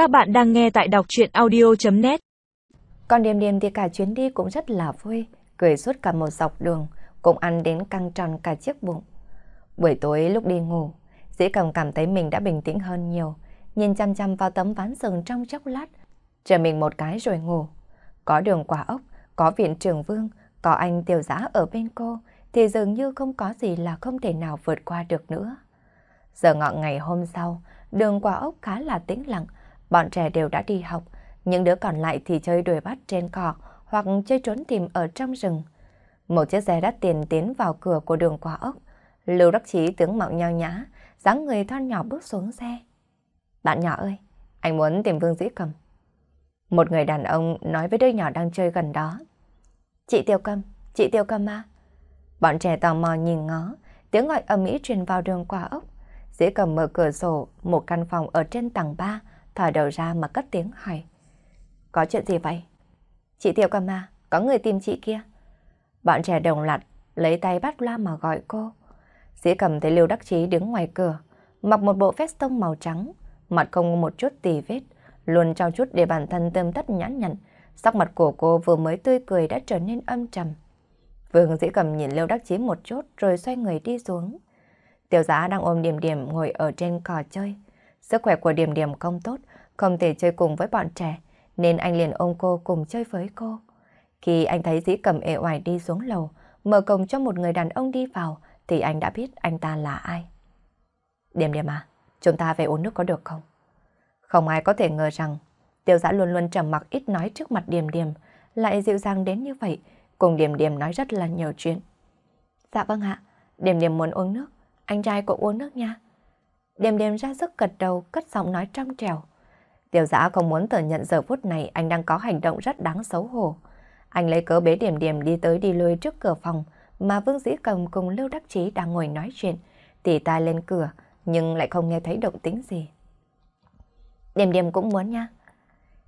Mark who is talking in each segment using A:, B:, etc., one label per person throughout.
A: Các bạn đang nghe tại đọc chuyện audio.net
B: Còn Điềm Điềm thì cả chuyến đi cũng rất là vui, cười suốt cả một dọc đường, cũng ăn đến căng tròn cả chiếc bụng. Buổi tối lúc đi ngủ, dĩ cầm cảm thấy mình đã bình tĩnh hơn nhiều, nhìn chăm chăm vào tấm ván sừng trong chốc lát, chờ mình một cái rồi ngủ. Có đường quả ốc, có viện trường vương, có anh tiểu giã ở bên cô, thì dường như không có gì là không thể nào vượt qua được nữa. Giờ ngọn ngày hôm sau, đường quả ốc khá là tĩnh lặng, bọn trẻ đều đã đi học, những đứa còn lại thì chơi đuổi bắt trên cỏ hoặc chơi trốn tìm ở trong rừng. Một chiếc xe đắt tiền tiến vào cửa của đường quả ốc. Lưu Đắc Chí tướng mạo nhao nhã, dáng người thon nhỏ bước xuống xe. Bạn nhỏ ơi, anh muốn tìm Vương Dĩ Cầm. Một người đàn ông nói với đứa nhỏ đang chơi gần đó. Chị Tiêu Cầm, chị Tiêu Cầm à? Bọn trẻ tò mò nhìn ngó, tiếng gọi ầm ĩ truyền vào đường quả ốc. Dĩ Cầm mở cửa sổ một căn phòng ở trên tầng 3, thở đầu ra mà cất tiếng hỏi. Có chuyện gì vậy? Chị Tiểu Cầm à, có người tìm chị kia. Bọn trẻ đồng loạt lấy tay bắt loa mà gọi cô. Dĩ Cầm thấy Lưu Đắc Chí đứng ngoài cửa, mặc một bộ vest tông màu trắng, mặt không một chút tì vết, luôn trao chút để bản thân tươm tất nhãn nhặn. Sắc mặt của cô vừa mới tươi cười đã trở nên âm trầm. Vương Dĩ Cầm nhìn Lưu Đắc Chí một chút rồi xoay người đi xuống. Tiểu giá đang ôm điểm điểm ngồi ở trên cò chơi. Sức khỏe của Điểm Điểm không tốt, không thể chơi cùng với bọn trẻ, nên anh liền ôm cô cùng chơi với cô. Khi anh thấy Dĩ Cầm ệ oải đi xuống lầu, mở cổng cho một người đàn ông đi vào, thì anh đã biết anh ta là ai. Điểm Điểm à, chúng ta về uống nước có được không? Không ai có thể ngờ rằng Tiêu giã luôn luôn trầm mặc ít nói trước mặt Điểm Điểm, lại dịu dàng đến như vậy, cùng Điểm Điểm nói rất là nhiều chuyện. Dạ vâng ạ, Điểm Điểm muốn uống nước, anh trai cũng uống nước nha đêm đêm ra sức gật đầu, cất giọng nói trong trèo. Tiêu giã không muốn thừa nhận giờ phút này anh đang có hành động rất đáng xấu hổ. Anh lấy cớ bế điểm điểm đi tới đi lui trước cửa phòng mà Vương Dĩ Cầm cùng Lưu Đắc Chí đang ngồi nói chuyện, tỉ tai lên cửa nhưng lại không nghe thấy động tĩnh gì. Điểm điểm cũng muốn nha.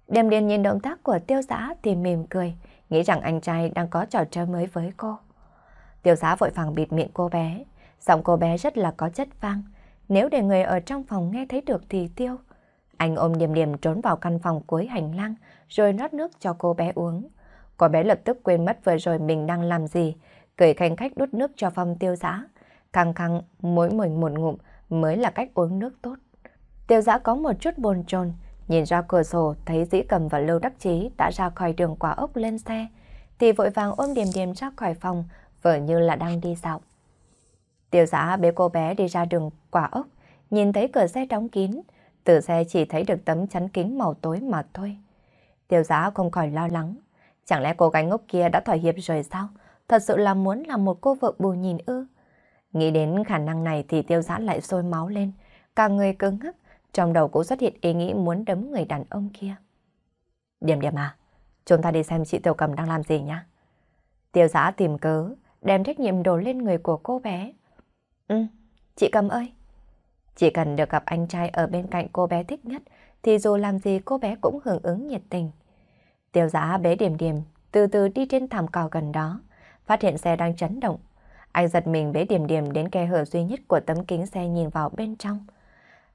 B: Điểm điểm nhìn động tác của tiêu giã thì mỉm cười, nghĩ rằng anh trai đang có trò chơi mới với cô. Tiêu giã vội vàng bịt miệng cô bé, giọng cô bé rất là có chất vang. Nếu để người ở trong phòng nghe thấy được thì tiêu. Anh ôm Điềm Điềm trốn vào căn phòng cuối hành lang rồi nót nước cho cô bé uống. Cô bé lập tức quên mất vừa rồi mình đang làm gì, cười khanh khách đút nước cho phong tiêu giã. Căng căng mỗi mình một ngụm mới là cách uống nước tốt. Tiêu giã có một chút bồn chồn nhìn ra cửa sổ thấy dĩ cầm và lâu đắc chí đã ra khỏi đường quả ốc lên xe, thì vội vàng ôm điềm điềm ra khỏi phòng, vợ như là đang đi dạo. Tiêu giã bế cô bé đi ra đường quả ốc, nhìn thấy cửa xe đóng kín, từ xe chỉ thấy được tấm chắn kính màu tối mà thôi. Tiêu giã không khỏi lo lắng, chẳng lẽ cô gái ngốc kia đã thỏa hiệp rồi sao? Thật sự là muốn làm một cô vợ bù nhìn ư? Nghĩ đến khả năng này thì tiêu giã lại sôi máu lên, cả người cứng ngắc, trong đầu cũng xuất hiện ý nghĩ muốn đấm người đàn ông kia. Điểm điểm à, chúng ta đi xem chị Tiểu Cầm đang làm gì nhá. Tiêu giã tìm cớ, đem trách nhiệm đổ lên người của cô bé. Ừ, chị Cầm ơi. Chỉ cần được gặp anh trai ở bên cạnh cô bé thích nhất, thì dù làm gì cô bé cũng hưởng ứng nhiệt tình. Tiêu giá bế điểm điểm, từ từ đi trên thảm cỏ gần đó, phát hiện xe đang chấn động. Anh giật mình bế điểm điểm đến khe hở duy nhất của tấm kính xe nhìn vào bên trong.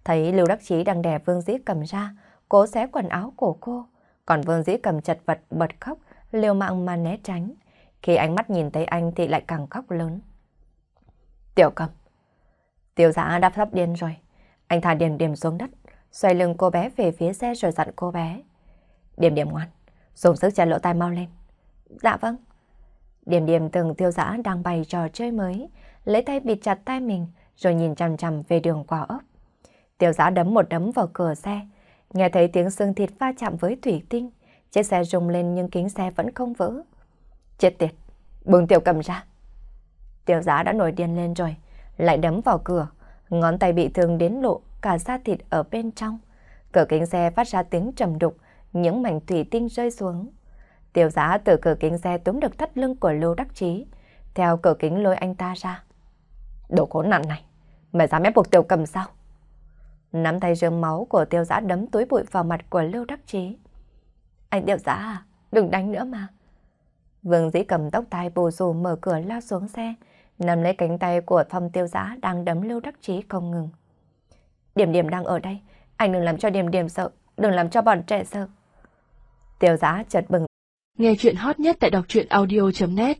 B: Thấy Lưu Đắc Chí đang đè Vương Dĩ cầm ra, cố xé quần áo của cô. Còn Vương Dĩ cầm chật vật bật khóc, liều mạng mà né tránh. Khi ánh mắt nhìn thấy anh thì lại càng khóc lớn. Tiểu cầm. Tiểu giã đã sắp điên rồi. Anh thả điểm điểm xuống đất, xoay lưng cô bé về phía xe rồi dặn cô bé. Điểm điểm ngoan, dùng sức che lỗ tai mau lên. Dạ vâng. Điểm điểm từng tiêu giã đang bày trò chơi mới, lấy tay bịt chặt tay mình rồi nhìn chằm chằm về đường quả ốc. Tiểu giã đấm một đấm vào cửa xe, nghe thấy tiếng xương thịt va chạm với thủy tinh. Chiếc xe rung lên nhưng kính xe vẫn không vỡ. Chết tiệt, bưng tiểu cầm ra. Tiểu giá đã nổi điên lên rồi, lại đấm vào cửa, ngón tay bị thương đến lộ cả da thịt ở bên trong. Cửa kính xe phát ra tiếng trầm đục, những mảnh thủy tinh rơi xuống. Tiểu giá từ cửa kính xe túm được thắt lưng của Lưu Đắc Chí, theo cửa kính lôi anh ta ra. Đồ khốn nạn này, mày dám ép buộc tiểu cầm sao? Nắm tay rơm máu của tiêu giã đấm túi bụi vào mặt của Lưu Đắc Chí. Anh tiêu giã à, đừng đánh nữa mà. Vương dĩ cầm tóc tai bù rù mở cửa lao xuống xe, nắm lấy cánh tay của phong tiêu giã đang đấm Lưu Đắc Chí không ngừng. Điểm điểm đang ở đây, anh đừng làm cho điểm điểm sợ, đừng làm cho bọn trẻ sợ. Tiêu giã chợt bừng.
A: Nghe chuyện hot nhất tại đọc truyện audio.net